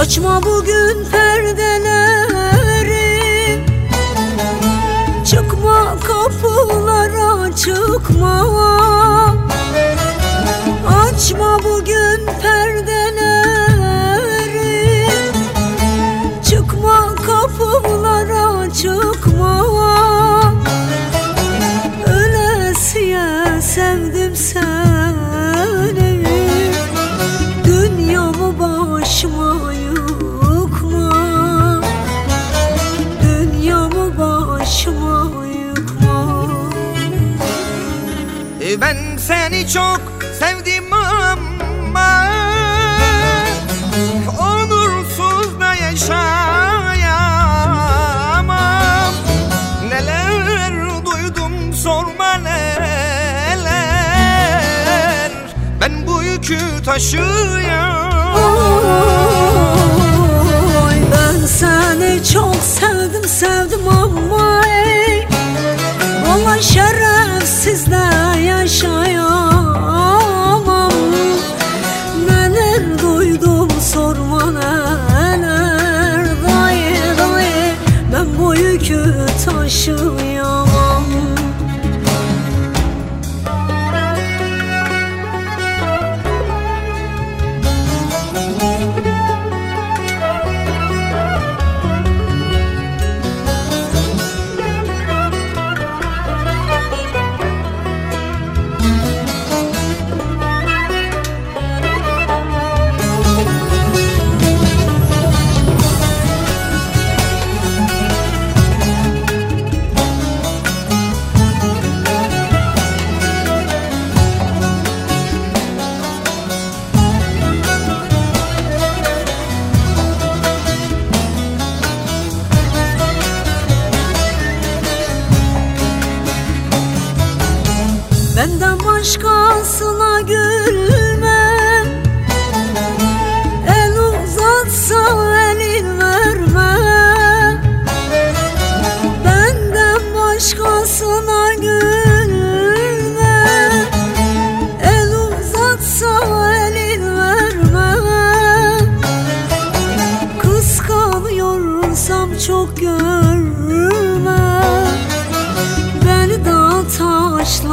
Açma bugün perdeleri. Çıkma kapılara çıkma. Açma bugün perdeleri. Çıkma kapılara çıkma. Ölesiye sevdim seni Ben seni çok sevdim ama Onursuz da yaşayamam. Neler duydum sorma neler. Ben bu yükü taşıyamam Shine. Benden başkasına gülmem. El uzatsa elin verme Benden başkasına gülmem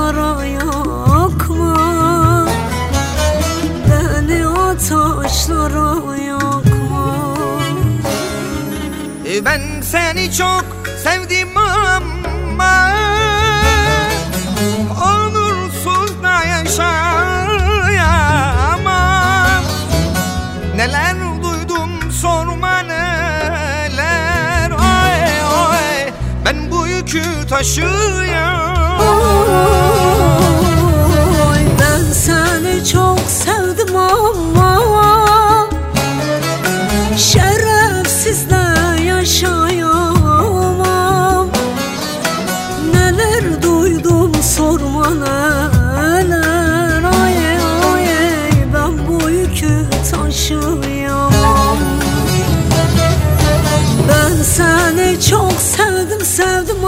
taşlara yakma Beni o taşlara yakma E, Ben seni çok sevdim ama Onursuz da yaşayamam. Neler duydum sorma neler? Oy oy ben bu yükü taşıyamam duydum sorma neler Ay ay ben bu yükü taşıyamam. Ben seni çok sevdim sevdim